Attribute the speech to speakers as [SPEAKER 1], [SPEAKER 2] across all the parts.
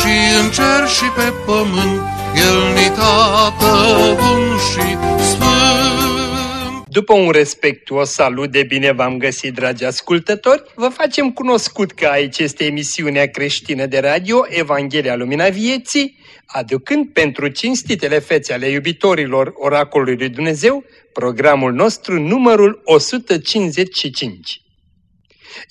[SPEAKER 1] și în cer și pe pământ, El ni tată bun și sfânt.
[SPEAKER 2] După un respectuos salut de bine v-am găsit, dragi ascultători, vă facem cunoscut că aici este emisiunea creștină de radio Evanghelia Lumina Vieții, aducând pentru cinstitele fețe ale iubitorilor oracolului lui Dumnezeu programul nostru numărul 155.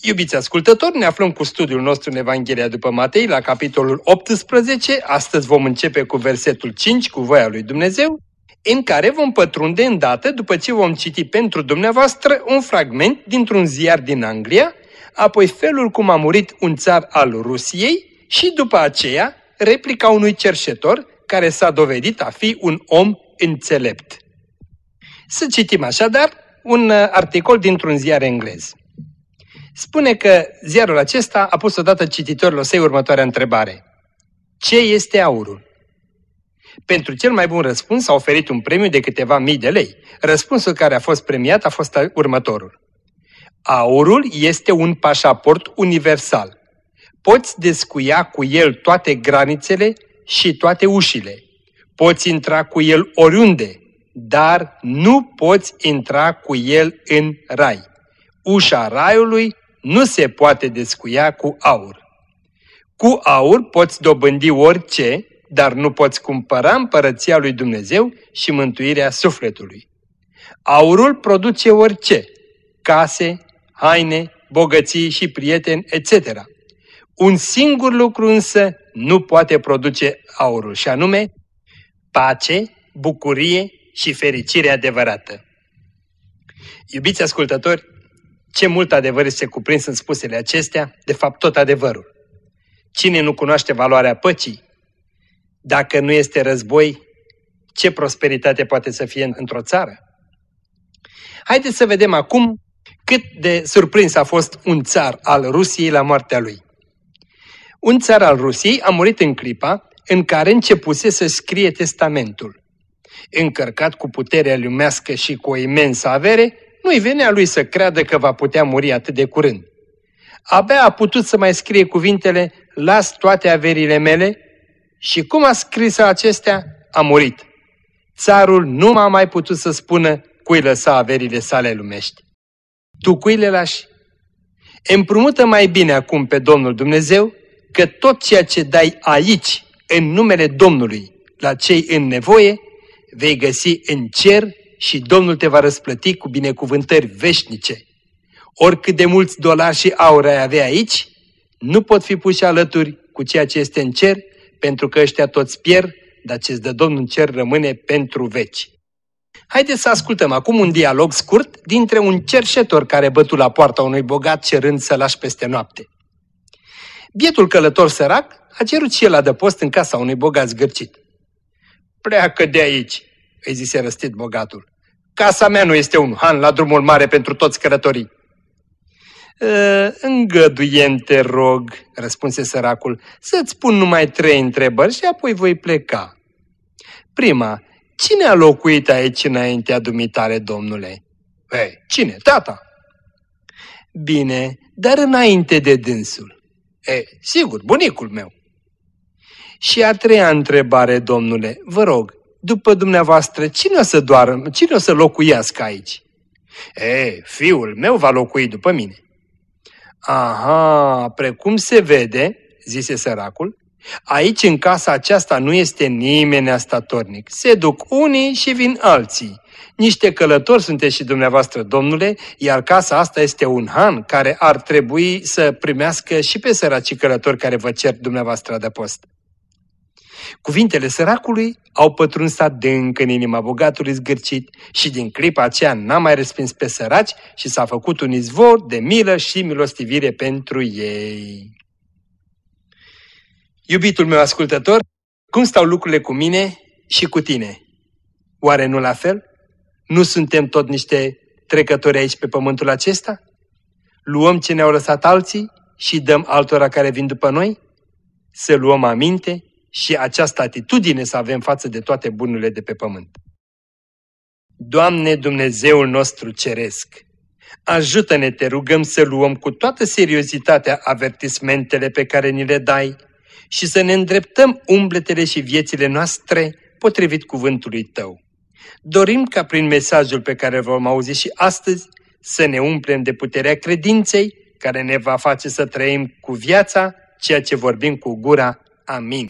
[SPEAKER 2] Iubiți ascultători, ne aflăm cu studiul nostru în Evanghelia după Matei, la capitolul 18. Astăzi vom începe cu versetul 5, cu voia lui Dumnezeu, în care vom pătrunde îndată după ce vom citi pentru dumneavoastră un fragment dintr-un ziar din Anglia, apoi felul cum a murit un țar al Rusiei și după aceea replica unui cerșetor care s-a dovedit a fi un om înțelept. Să citim așadar un articol dintr-un ziar englez. Spune că ziarul acesta a pus odată cititorilor săi următoarea întrebare. Ce este aurul? Pentru cel mai bun răspuns a oferit un premiu de câteva mii de lei. Răspunsul care a fost premiat a fost următorul. Aurul este un pașaport universal. Poți descuia cu el toate granițele și toate ușile. Poți intra cu el oriunde, dar nu poți intra cu el în rai. Ușa raiului nu se poate descuia cu aur. Cu aur poți dobândi orice, dar nu poți cumpăra împărăția lui Dumnezeu și mântuirea sufletului. Aurul produce orice, case, haine, bogății și prieteni, etc. Un singur lucru însă nu poate produce aurul, și anume pace, bucurie și fericire adevărată. Iubiți ascultători, ce mult adevăr este cuprins în spusele acestea, de fapt tot adevărul. Cine nu cunoaște valoarea păcii? Dacă nu este război, ce prosperitate poate să fie într-o țară? Haideți să vedem acum cât de surprins a fost un țar al Rusiei la moartea lui. Un țar al Rusiei a murit în clipa în care începuse să scrie testamentul. Încărcat cu puterea lumească și cu o imensă avere, nu-i venea lui să creadă că va putea muri atât de curând. Abia a putut să mai scrie cuvintele, las toate averile mele și cum a scris acestea, a murit. Țarul nu m-a mai putut să spună cui lăsa averile sale lumești. Tu cui le lași? Împrumută mai bine acum pe Domnul Dumnezeu că tot ceea ce dai aici, în numele Domnului, la cei în nevoie, vei găsi în cer și Domnul te va răsplăti cu binecuvântări veșnice. Oricât de mulți dolari și aur ai avea aici, nu pot fi puși alături cu ceea ce este în cer, pentru că ăștia toți pierd, dar ce-ți dă Domnul în cer rămâne pentru veci. Haideți să ascultăm acum un dialog scurt dintre un cerșetor care bătu la poarta unui bogat cerând să lași peste noapte. Bietul călător sărac a cerut și el adăpost în casa unui bogat zgârcit. Pleacă de aici, îi zise răstit bogatul. Casa mea nu este un han la drumul mare pentru toți călătorii. Ă, îngăduiem, te rog, răspunse săracul, să-ți pun numai trei întrebări și apoi voi pleca. Prima, cine a locuit aici înaintea dumitare, domnule? Ei, cine? Tata. Bine, dar înainte de dânsul. E, sigur, bunicul meu. Și a treia întrebare, domnule, vă rog, după dumneavoastră, cine o să doară, cine o să locuiască aici? E, fiul meu va locui după mine. Aha, precum se vede, zise săracul, aici în casa aceasta nu este nimeni statornic. Se duc unii și vin alții. Niște călători sunteți și dumneavoastră, domnule, iar casa asta este un han care ar trebui să primească și pe săracii călători care vă cer dumneavoastră de post. Cuvintele săracului au pătruns adânc în inima bogatului zgârcit și din clipa aceea n-a mai respins pe săraci și s-a făcut un izvor de milă și milostivire pentru ei. Iubitul meu ascultător, cum stau lucrurile cu mine și cu tine? Oare nu la fel? Nu suntem tot niște trecători aici pe pământul acesta? Luăm ce ne-au lăsat alții și dăm altora care vin după noi? Să luăm aminte și această atitudine să avem față de toate bunurile de pe pământ. Doamne Dumnezeul nostru ceresc, ajută-ne, te rugăm să luăm cu toată seriozitatea avertismentele pe care ni le dai și să ne îndreptăm umbletele și viețile noastre potrivit cuvântului Tău. Dorim ca prin mesajul pe care vom auzi și astăzi să ne umplem de puterea credinței care ne va face să trăim cu viața ceea ce vorbim cu gura. Amin.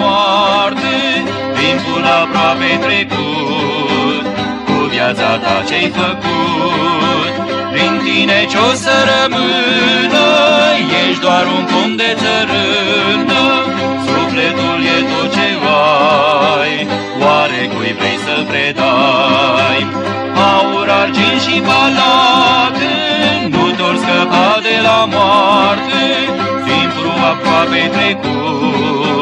[SPEAKER 3] Moarte, timpul aproape trecut, cu viața ta ce-ai făcut. Prin tine ce-o să rămână, ești doar un pom de țărână, sufletul e tot ce ai, oare cui vrei să-l predai? Aur, argint și palate, nu doar scăpa de la moarte, timpul aproape trecut, cu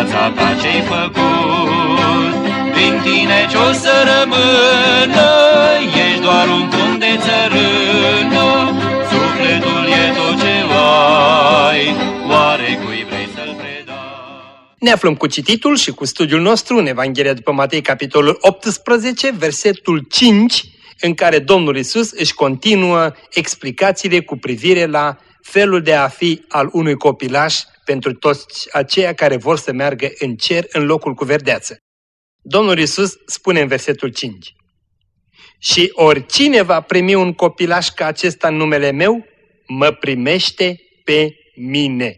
[SPEAKER 3] viața ta ce-ai făcut. Prin tine ce-o să rămână, ești doar un pom de țărână, sufletul e tot ce ai, oare cui vrei să-l predai?
[SPEAKER 2] Ne aflăm cu cititul și cu studiul nostru în Evanghelia după Matei, capitolul 18, versetul 5, în care Domnul Isus își continuă explicațiile cu privire la felul de a fi al unui copilaș pentru toți aceia care vor să meargă în cer în locul cu verdeață. Domnul Isus spune în versetul 5, Și oricine va primi un copilaș ca acesta în numele meu, mă primește pe mine.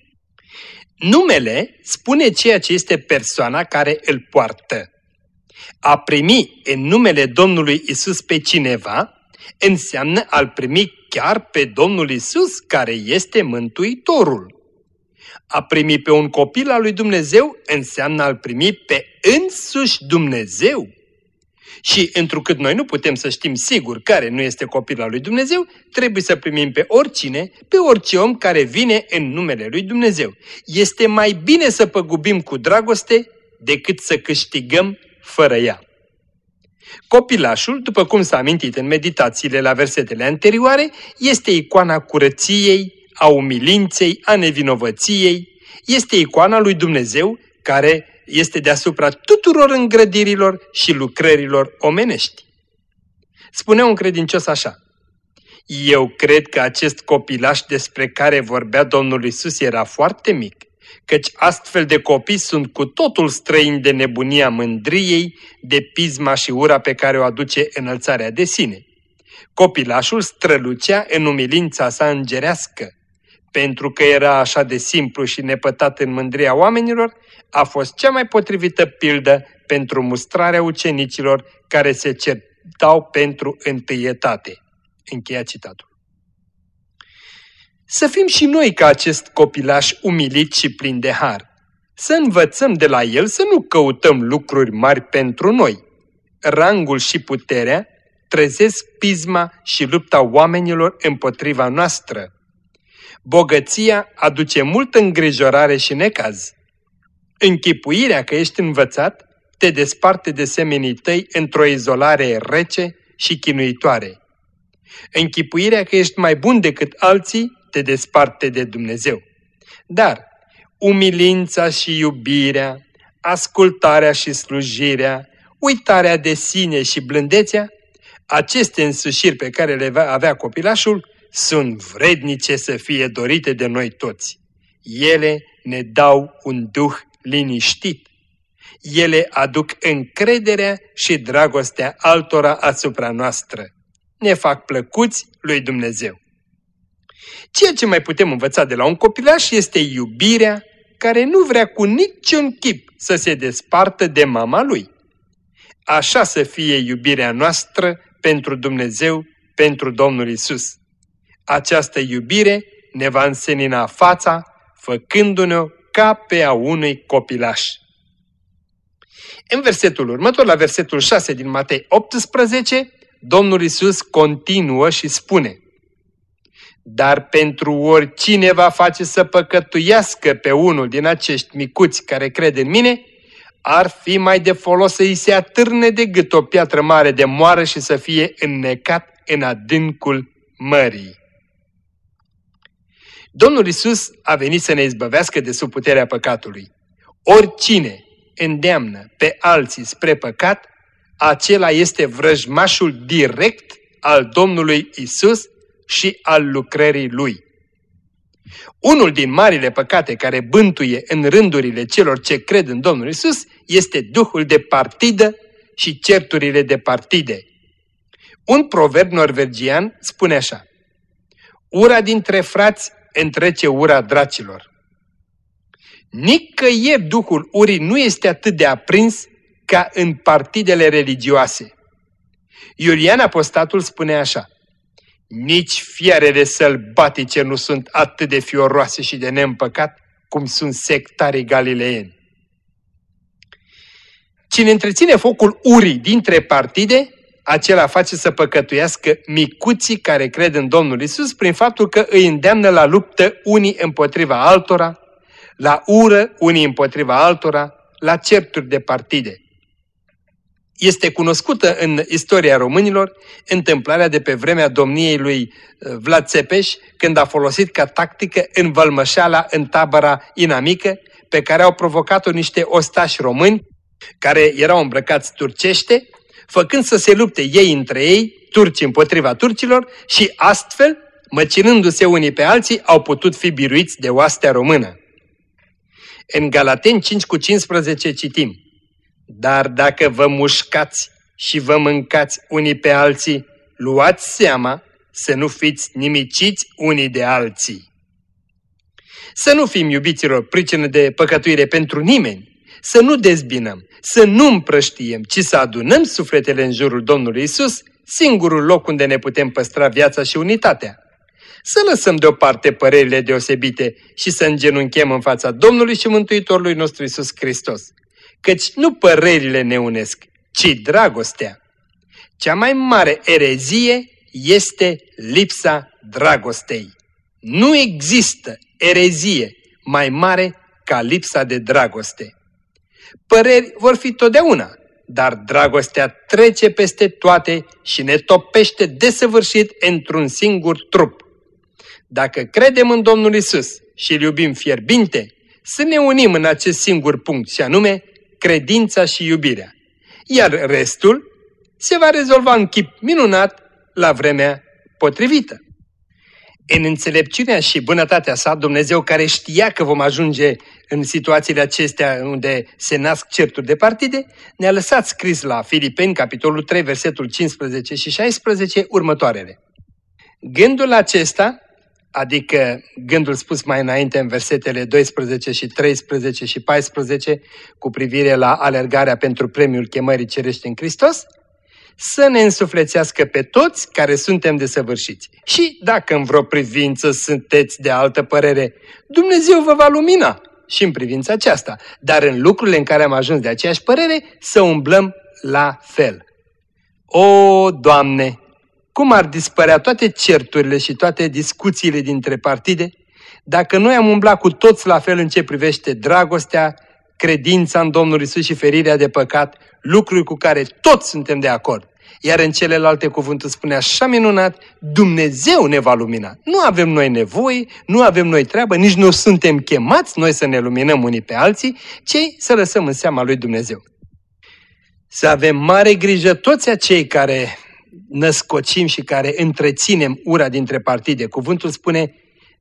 [SPEAKER 2] Numele spune ceea ce este persoana care îl poartă. A primi în numele Domnului Isus pe cineva înseamnă a-L primi chiar pe Domnul Isus care este Mântuitorul. A primi pe un copil al lui Dumnezeu înseamnă a-L primi pe însuși Dumnezeu. Și întrucât noi nu putem să știm sigur care nu este copil al lui Dumnezeu, trebuie să primim pe oricine, pe orice om care vine în numele lui Dumnezeu. Este mai bine să păgubim cu dragoste decât să câștigăm fără ea. Copilașul, după cum s-a amintit în meditațiile la versetele anterioare, este icoana curăției, a umilinței, a nevinovăției, este icoana lui Dumnezeu care este deasupra tuturor îngrădirilor și lucrărilor omenești. Spunea un credincios așa, Eu cred că acest copilaș despre care vorbea Domnul Isus era foarte mic, căci astfel de copii sunt cu totul străini de nebunia mândriei, de pisma și ura pe care o aduce înălțarea de sine. Copilașul strălucea în umilința sa îngerească, pentru că era așa de simplu și nepătat în mândria oamenilor, a fost cea mai potrivită pildă pentru mustrarea ucenicilor care se certau pentru întâietate. Încheia citatul. Să fim și noi ca acest copilaș umilit și plin de har. Să învățăm de la el să nu căutăm lucruri mari pentru noi. Rangul și puterea trezesc pisma și lupta oamenilor împotriva noastră. Bogăția aduce multă îngrijorare și necaz. Închipuirea că ești învățat te desparte de semenii tăi într-o izolare rece și chinuitoare. Închipuirea că ești mai bun decât alții te desparte de Dumnezeu. Dar umilința și iubirea, ascultarea și slujirea, uitarea de sine și blândețea, aceste însușiri pe care le va avea copilașul, sunt vrednice să fie dorite de noi toți. Ele ne dau un duh liniștit. Ele aduc încrederea și dragostea altora asupra noastră. Ne fac plăcuți lui Dumnezeu. Ceea ce mai putem învăța de la un copilaș este iubirea care nu vrea cu niciun chip să se despartă de mama lui. Așa să fie iubirea noastră pentru Dumnezeu, pentru Domnul Isus. Această iubire ne va însenina fața, făcându-ne ca pe a unui copilaș. În versetul următor, la versetul 6 din Matei 18, Domnul Isus continuă și spune Dar pentru oricine va face să păcătuiască pe unul din acești micuți care cred în mine, ar fi mai de folos să îi se atârne de gât o piatră mare de moară și să fie înnecat în adâncul mării. Domnul Isus a venit să ne izbăvească de sub puterea păcatului. Oricine îndeamnă pe alții spre păcat, acela este vrăjmașul direct al Domnului Isus și al lucrării Lui. Unul din marile păcate care bântuie în rândurile celor ce cred în Domnul Isus este duhul de partidă și certurile de partide. Un proverb norvegian spune așa, Ura dintre frați întrece ura dracilor. Nicăieri Duhul urii nu este atât de aprins ca în partidele religioase. Iulian Apostatul spune așa, Nici fiarele sălbatice nu sunt atât de fioroase și de neîmpăcat cum sunt sectarii galileeni. Cine întreține focul urii dintre partide, acela face să păcătuiască micuții care cred în Domnul Isus prin faptul că îi îndeamnă la luptă unii împotriva altora, la ură unii împotriva altora, la certuri de partide. Este cunoscută în istoria românilor întâmplarea de pe vremea domniei lui uh, Vlad Țepeș, când a folosit ca tactică învălmășeala în tabăra inamică, pe care au provocat-o niște ostași români, care erau îmbrăcați turcește, făcând să se lupte ei între ei, turci împotriva turcilor, și astfel, măcinându-se unii pe alții, au putut fi biruiți de oastea română. În Galaten 5 cu 15 citim, Dar dacă vă mușcați și vă mâncați unii pe alții, luați seama să nu fiți nimiciți unii de alții. Să nu fim, iubiților, pricină de păcătuire pentru nimeni, să nu dezbinăm, să nu împrăștiem, ci să adunăm sufletele în jurul Domnului Isus, singurul loc unde ne putem păstra viața și unitatea. Să lăsăm deoparte părerile deosebite și să îngenunchem în fața Domnului și Mântuitorului nostru Isus Hristos. Căci nu părerile ne unesc, ci dragostea. Cea mai mare erezie este lipsa dragostei. Nu există erezie mai mare ca lipsa de dragoste. Păreri vor fi totdeauna, dar dragostea trece peste toate și ne topește desăvârșit într-un singur trup. Dacă credem în Domnul Isus și îl iubim fierbinte, să ne unim în acest singur punct și anume credința și iubirea. Iar restul se va rezolva în chip minunat la vremea potrivită. În înțelepciunea și bunătatea sa, Dumnezeu care știa că vom ajunge în situațiile acestea unde se nasc certuri de partide, ne-a lăsat scris la Filipeni, capitolul 3, versetul 15 și 16, următoarele. Gândul acesta, adică gândul spus mai înainte în versetele 12 și 13 și 14 cu privire la alergarea pentru premiul chemării cerești în Hristos, să ne însuflețească pe toți care suntem desăvârșiți. Și dacă în vreo privință sunteți de altă părere, Dumnezeu vă va lumina și în privința aceasta, dar în lucrurile în care am ajuns de aceeași părere, să umblăm la fel. O, Doamne, cum ar dispărea toate certurile și toate discuțiile dintre partide, dacă noi am umblat cu toți la fel în ce privește dragostea, credința în Domnul Isus și ferirea de păcat, lucruri cu care toți suntem de acord. Iar în celelalte cuvântul spune așa minunat, Dumnezeu ne va lumina. Nu avem noi nevoie, nu avem noi treabă, nici nu suntem chemați noi să ne luminăm unii pe alții, ci să lăsăm în seama lui Dumnezeu. Să avem mare grijă toți acei care născocim și care întreținem ura dintre partide. Cuvântul spune,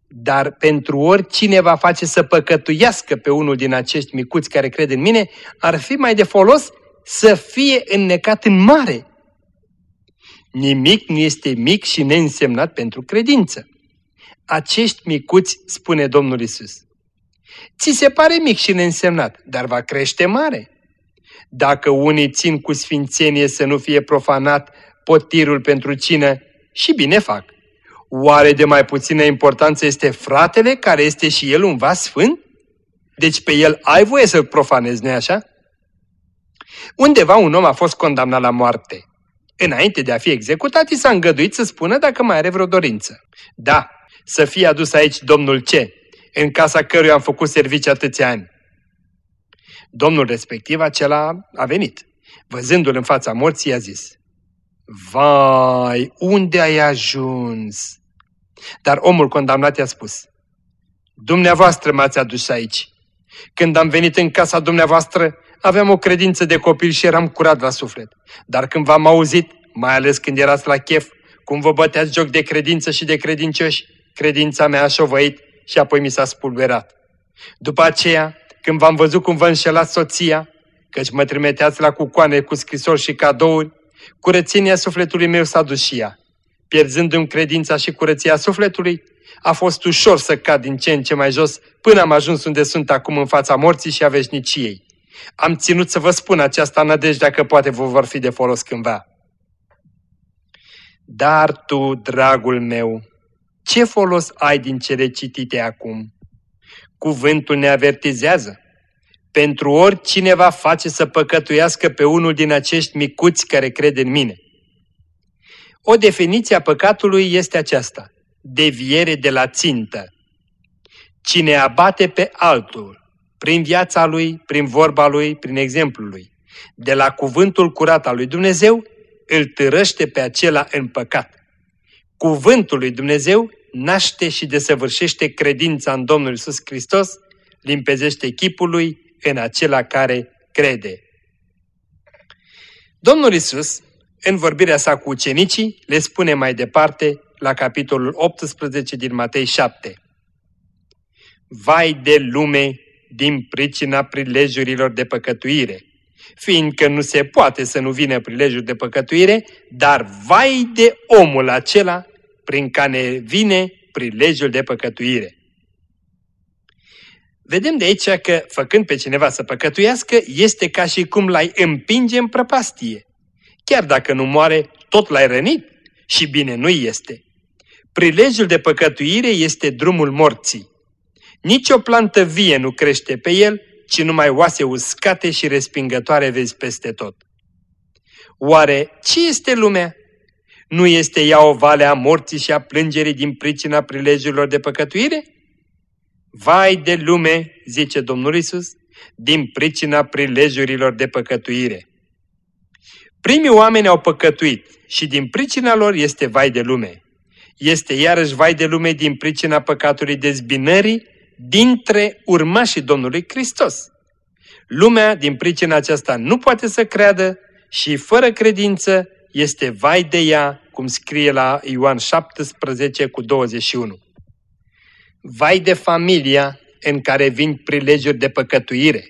[SPEAKER 2] dar pentru oricine va face să păcătuiască pe unul din acești micuți care cred în mine, ar fi mai de folos să fie înnecat în mare. Nimic nu este mic și neînsemnat pentru credință. Acești micuți, spune Domnul Isus. Ți se pare mic și neînsemnat, dar va crește mare. Dacă unii țin cu sfințenie să nu fie profanat potirul pentru cină, și bine fac. Oare de mai puțină importanță este fratele, care este și el un vas sfânt? Deci pe el ai voie să-l profanezi, nu așa? Undeva un om a fost condamnat la moarte. Înainte de a fi executat, i s-a îngăduit să spună dacă mai are vreo dorință. Da, să fie adus aici domnul C, în casa căruia am făcut servici atâția ani. Domnul respectiv, acela a venit. Văzându-l în fața morții, i-a zis, Vai, unde ai ajuns? Dar omul condamnat i-a spus, Dumneavoastră m-ați adus aici. Când am venit în casa dumneavoastră, aveam o credință de copil și eram curat la suflet. Dar când v-am auzit, mai ales când erați la chef, cum vă băteați joc de credință și de credincioși, credința mea a șovăit și apoi mi s-a spulberat. După aceea, când v-am văzut cum vă înșelați soția, căci mă trimiteați la cucoane cu scrisori și cadouri, curățenia sufletului meu s-a dus și ea. Pierzându-mi credința și curăția sufletului, a fost ușor să cad din ce în ce mai jos până am ajuns unde sunt acum în fața morții și a veșniciei. Am ținut să vă spun aceasta nădejdea că poate vă vor fi de folos cândva. Dar tu, dragul meu, ce folos ai din cele citite acum? Cuvântul ne avertizează. Pentru oricine va face să păcătuiască pe unul din acești micuți care cred în mine. O definiție a păcatului este aceasta, deviere de la țintă. Cine abate pe altul, prin viața lui, prin vorba lui, prin exemplul lui, de la cuvântul curat al lui Dumnezeu, îl târăște pe acela în păcat. Cuvântul lui Dumnezeu naște și desăvârșește credința în Domnul Isus Hristos, limpezește chipul lui în acela care crede. Domnul Isus, în vorbirea sa cu ucenicii, le spune mai departe la capitolul 18 din Matei 7. Vai de lume din pricina prilejurilor de păcătuire, fiindcă nu se poate să nu vină prilejul de păcătuire, dar vai de omul acela prin care vine prilejul de păcătuire. Vedem de aici că, făcând pe cineva să păcătuiască, este ca și cum l-ai împinge în prăpastie. Chiar dacă nu moare, tot l-ai rănit și bine nu este. Prilejul de păcătuire este drumul morții. Nici o plantă vie nu crește pe el, ci numai oase uscate și respingătoare vezi peste tot. Oare ce este lumea? Nu este ea o vale a morții și a plângerii din pricina prilejurilor de păcătuire? Vai de lume, zice Domnul Isus, din pricina prilejurilor de păcătuire. Primii oameni au păcătuit și din pricina lor este vai de lume. Este iarăși vai de lume din pricina păcatului dezbinării dintre urmașii Domnului Hristos. Lumea din pricina aceasta nu poate să creadă și fără credință este vai de ea, cum scrie la Ioan 17 cu 21. Vai de familia în care vin prilejuri de păcătuire.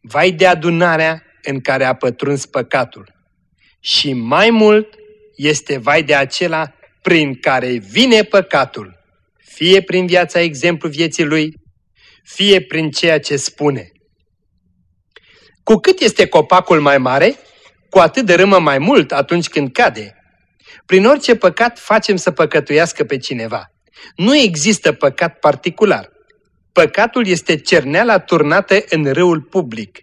[SPEAKER 2] Vai de adunarea în care a pătruns păcatul. Și mai mult este vai de acela prin care vine păcatul, fie prin viața exemplu vieții lui, fie prin ceea ce spune. Cu cât este copacul mai mare, cu atât dărâmă mai mult atunci când cade. Prin orice păcat facem să păcătuiască pe cineva. Nu există păcat particular. Păcatul este cerneala turnată în râul public.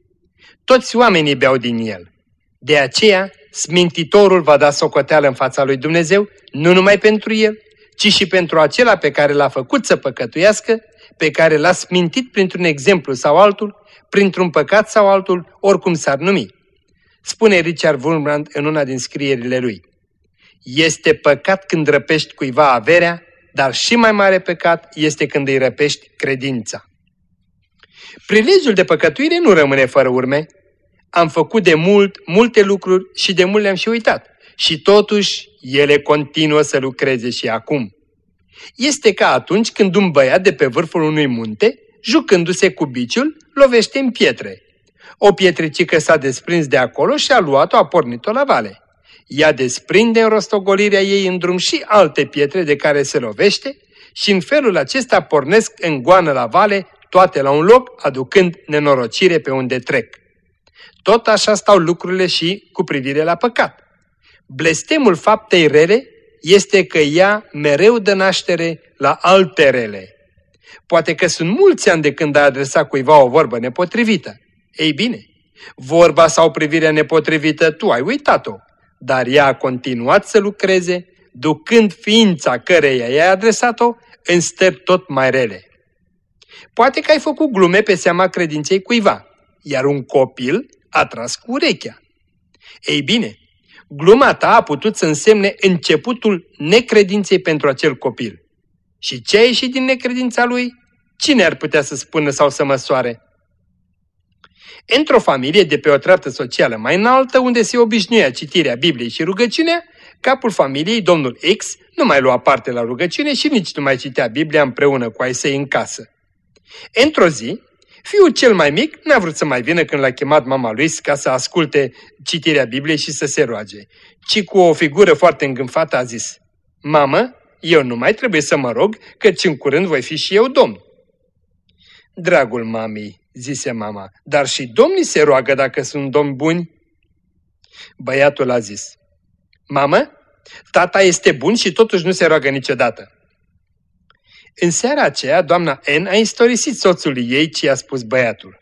[SPEAKER 2] Toți oamenii beau din el. De aceea, smintitorul va da socoteală în fața lui Dumnezeu, nu numai pentru el, ci și pentru acela pe care l-a făcut să păcătuiască, pe care l-a smintit printr-un exemplu sau altul, printr-un păcat sau altul, oricum s-ar numi. Spune Richard Wurmbrand în una din scrierile lui. Este păcat când răpești cuiva averea, dar și mai mare păcat este când îi răpești credința. Prilejul de păcătuire nu rămâne fără urme. Am făcut de mult, multe lucruri și de mult le-am și uitat. Și totuși, ele continuă să lucreze și acum. Este ca atunci când un băiat de pe vârful unui munte, jucându-se cu biciul, lovește în pietre. O pietricică s-a desprins de acolo și a luat-o, a pornit-o la vale. Ea desprinde în rostogolirea ei în drum și alte pietre de care se lovește și în felul acesta pornesc în goană la vale, toate la un loc, aducând nenorocire pe unde trec. Tot așa stau lucrurile și cu privire la păcat. Blestemul faptei rele este că ea mereu dă naștere la alte rele. Poate că sunt mulți ani de când a adresat cuiva o vorbă nepotrivită. Ei bine, vorba sau privirea nepotrivită tu ai uitat-o, dar ea a continuat să lucreze, ducând ființa căreia i-ai adresat-o în stări tot mai rele. Poate că ai făcut glume pe seama credinței cuiva, iar un copil a tras cu urechea. Ei bine, gluma ta a putut să însemne începutul necredinței pentru acel copil. Și ce a ieșit din necredința lui? Cine ar putea să spună sau să măsoare? Într-o familie de pe o treaptă socială mai înaltă, unde se obișnuia citirea Bibliei și rugăciunea, capul familiei, domnul X, nu mai lua parte la rugăciune și nici nu mai citea Biblia împreună cu ai săi în casă. Într-o zi, fiul cel mai mic n-a vrut să mai vină când l-a chemat mama lui ca să asculte citirea Bibliei și să se roage, ci cu o figură foarte îngânfată a zis, Mamă, eu nu mai trebuie să mă rog, căci în curând voi fi și eu domn. Dragul mamei, zise mama, dar și domnii se roagă dacă sunt domni buni. Băiatul a zis, Mamă, tata este bun și totuși nu se roagă niciodată. În seara aceea, doamna N a istorisit soțului ei ce a spus băiatul.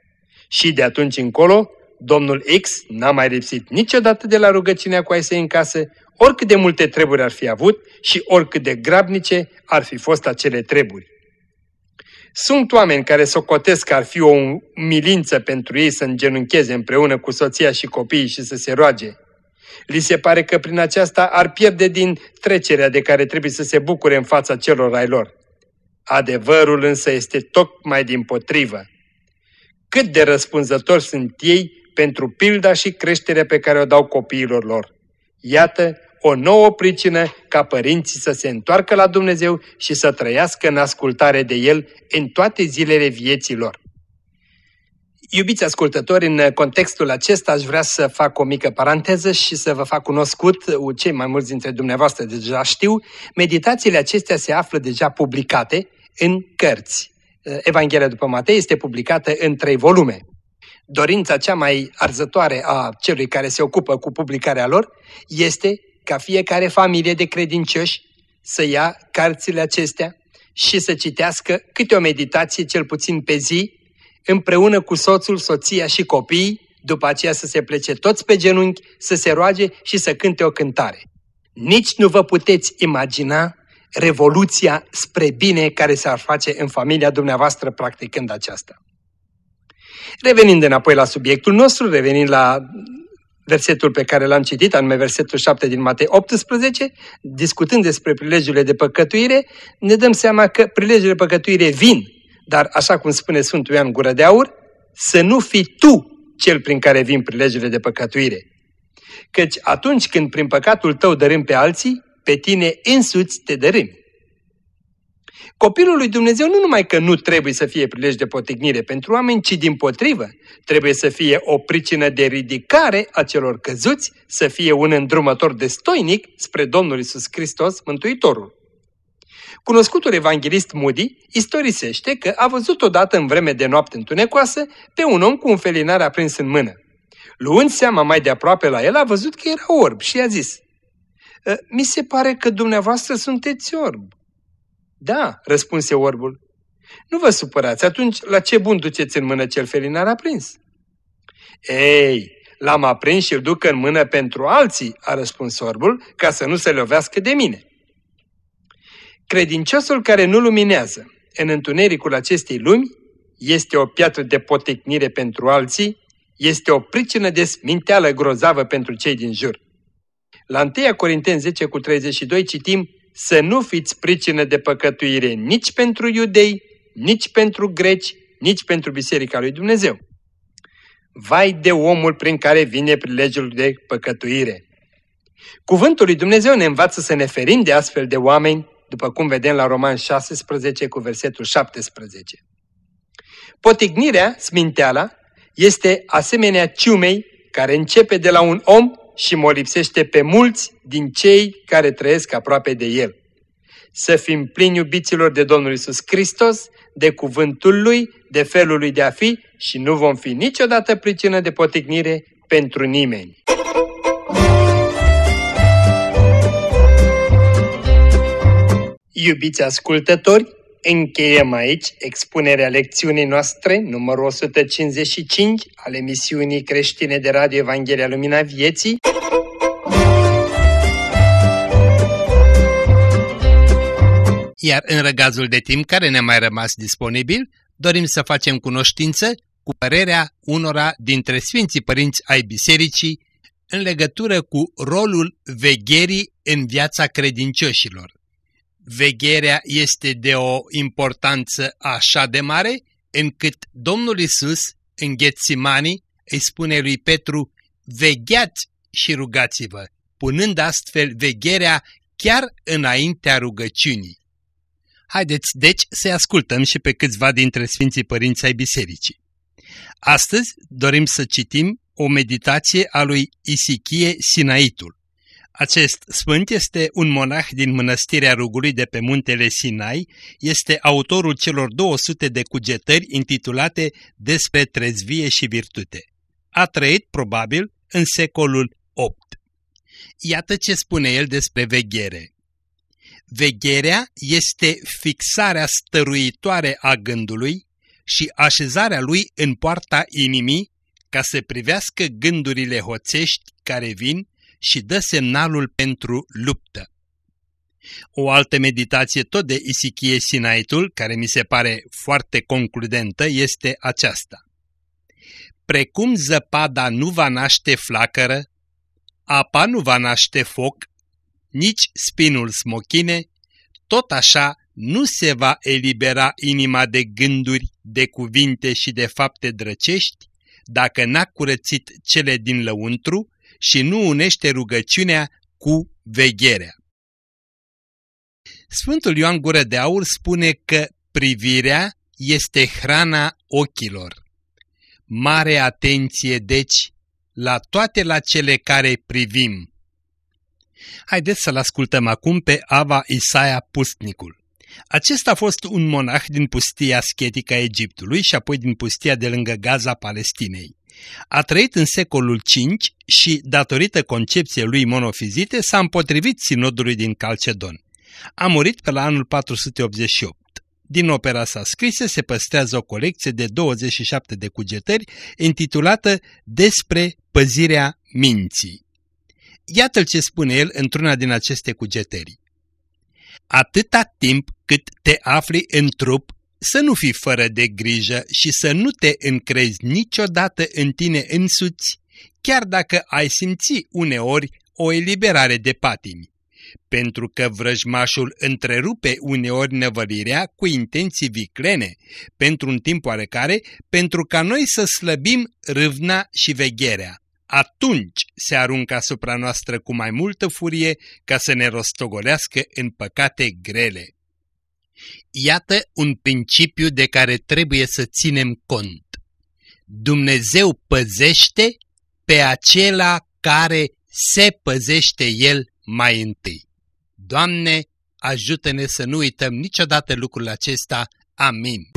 [SPEAKER 2] Și de atunci încolo, domnul X n-a mai lipsit niciodată de la rugăciunea cu ai săi în casă, oricât de multe treburi ar fi avut și oricât de grabnice ar fi fost acele treburi. Sunt oameni care socotesc că ar fi o milință pentru ei să îngenuncheze împreună cu soția și copiii și să se roage. Li se pare că prin aceasta ar pierde din trecerea de care trebuie să se bucure în fața celor ai lor. Adevărul însă este tocmai din potrivă. Cât de răspunzători sunt ei pentru pilda și creșterea pe care o dau copiilor lor. Iată o nouă pricină ca părinții să se întoarcă la Dumnezeu și să trăiască în ascultare de El în toate zilele vieții lor. Iubiți ascultători, în contextul acesta aș vrea să fac o mică paranteză și să vă fac cunoscut, cei mai mulți dintre dumneavoastră deja știu, meditațiile acestea se află deja publicate în cărți. Evanghelia după Matei este publicată în trei volume. Dorința cea mai arzătoare a celui care se ocupă cu publicarea lor este ca fiecare familie de credincioși să ia cărțile acestea și să citească câte o meditație cel puțin pe zi, împreună cu soțul, soția și copiii, după aceea să se plece toți pe genunchi, să se roage și să cânte o cântare. Nici nu vă puteți imagina revoluția spre bine care s-ar face în familia dumneavoastră practicând aceasta. Revenind înapoi la subiectul nostru, revenind la versetul pe care l-am citit, anume versetul 7 din Matei 18, discutând despre prilejurile de păcătuire, ne dăm seama că prilejurile de păcătuire vin, dar așa cum spune Sfântul Ioan Gură de Aur, să nu fii tu cel prin care vin prilejurile de păcătuire. Căci atunci când prin păcatul tău dărâm pe alții, pe tine însuți te dărâmi. Copilul lui Dumnezeu nu numai că nu trebuie să fie prilej de potignire pentru oameni, ci din potrivă trebuie să fie o pricină de ridicare a celor căzuți, să fie un îndrumător destoinic spre Domnul Isus Hristos, Mântuitorul. Cunoscutul evanghelist Moody istorisește că a văzut odată în vreme de noapte întunecoasă pe un om cu un felinar aprins în mână. Luând seama mai de aproape la el, a văzut că era orb și a zis, ă, Mi se pare că dumneavoastră sunteți orb. Da, răspunse orbul. Nu vă supărați, atunci la ce bun duceți în mână cel felinar aprins? Ei, l-am aprins și îl duc în mână pentru alții, a răspuns orbul, ca să nu se lovească de mine. Credinciosul care nu luminează în întunericul acestei lumi este o piatră de potecnire pentru alții, este o pricină de sminteală grozavă pentru cei din jur. La 1 Corinteni 10 cu 32 citim să nu fiți pricină de păcătuire nici pentru iudei, nici pentru greci, nici pentru Biserica lui Dumnezeu. Vai de omul prin care vine prilejul de păcătuire! Cuvântul lui Dumnezeu ne învață să ne ferim de astfel de oameni,
[SPEAKER 4] după cum vedem la Roman 16 cu versetul 17. Potignirea, sminteala, este asemenea ciumei care începe de la un om și molipsește pe mulți din cei care trăiesc aproape de el. Să fim plini iubiților de Domnul Isus Hristos, de cuvântul Lui, de felul Lui de a fi și nu vom fi niciodată pricină de potignire pentru nimeni. Iubiți ascultători, încheiem aici expunerea lecțiunii noastre, numărul 155, al emisiunii creștine de Radio Evanghelia Lumina Vieții.
[SPEAKER 2] Iar în răgazul de timp care ne-a mai rămas disponibil, dorim să facem cunoștință cu părerea unora dintre Sfinții Părinți ai Bisericii în legătură cu rolul vegherii în viața credincioșilor. Vegherea este de o importanță așa de mare încât Domnul Isus în Ghețimani îi spune lui Petru, vegheați și rugați-vă, punând astfel vegherea chiar înaintea rugăciunii. Haideți, deci, să ascultăm și pe câțiva dintre Sfinții Părinți ai Bisericii. Astăzi dorim să citim o meditație a lui Isichie Sinaitul. Acest sfânt este un monah din mănăstirea rugului de pe muntele Sinai, este autorul celor 200 de cugetări intitulate Despre trezvie și virtute. A trăit, probabil, în secolul VIII. Iată ce spune el despre veghere. Vegherea este fixarea stăruitoare a gândului și așezarea lui în poarta inimii ca să privească gândurile hoțești care vin și dă semnalul pentru luptă. O altă meditație tot de Isichie Sinaitul, care mi se pare foarte concludentă, este aceasta. Precum zăpada nu va naște flacără, apa nu va naște foc, nici spinul smochine, tot așa nu se va elibera inima de gânduri, de cuvinte și de fapte drăcești, dacă n-a curățit cele din lăuntru și nu unește rugăciunea cu vegherea. Sfântul Ioan Gură de Aur spune că privirea este hrana ochilor. Mare atenție, deci, la toate la cele care privim. Haideți să-l ascultăm acum pe Ava Isaia Pustnicul. Acesta a fost un monah din pustia schetică a Egiptului și apoi din pustia de lângă Gaza Palestinei. A trăit în secolul V și, datorită concepției lui monofizite, s-a împotrivit sinodului din Calcedon. A murit pe la anul 488. Din opera sa scrisă se păstrează o colecție de 27 de cugetări intitulată Despre păzirea minții. Iată ce spune el într-una din aceste cugetări. Atâta timp cât te afli în trup, să nu fii fără de grijă și să nu te încrezi niciodată în tine însuți, chiar dacă ai simți uneori o eliberare de patimi. Pentru că vrăjmașul întrerupe uneori năvălirea cu intenții viclene, pentru un timp oarecare, pentru ca noi să slăbim râvna și vegherea atunci se aruncă asupra noastră cu mai multă furie ca să ne rostogolească în păcate grele. Iată un principiu de care trebuie să ținem cont. Dumnezeu păzește pe acela care se păzește El mai întâi. Doamne, ajută-ne să nu uităm niciodată lucrul acesta. Amin.